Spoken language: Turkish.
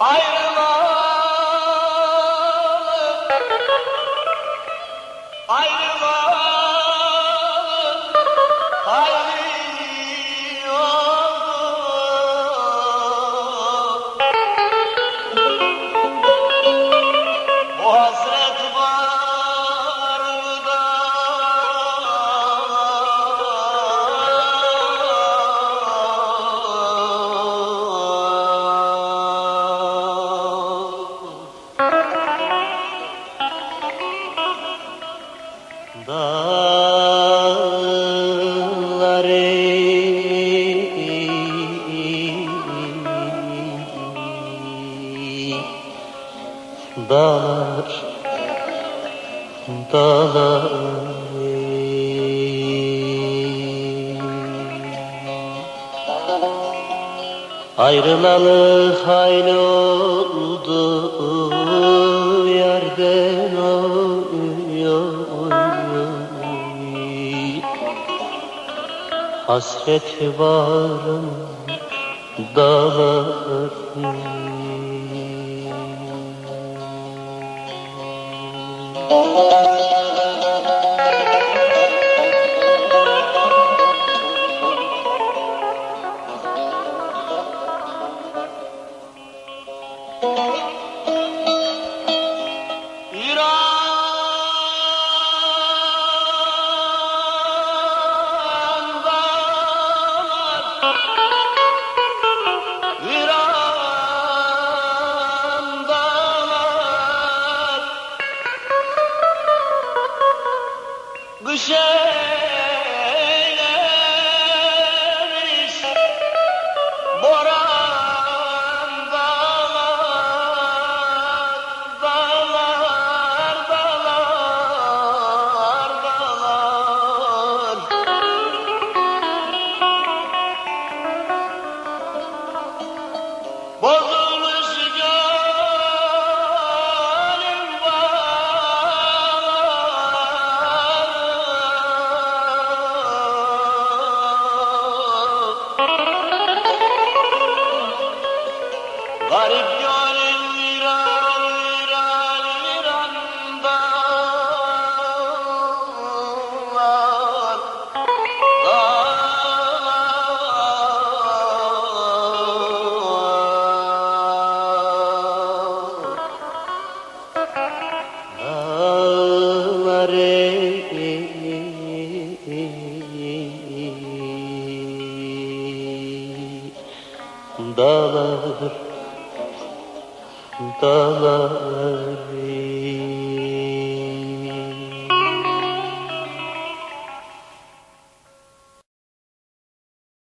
Ayrılalım, ayrılalım. Ayrılalı hayli oldu yerden Hasret varım dağlar dağlar dağlar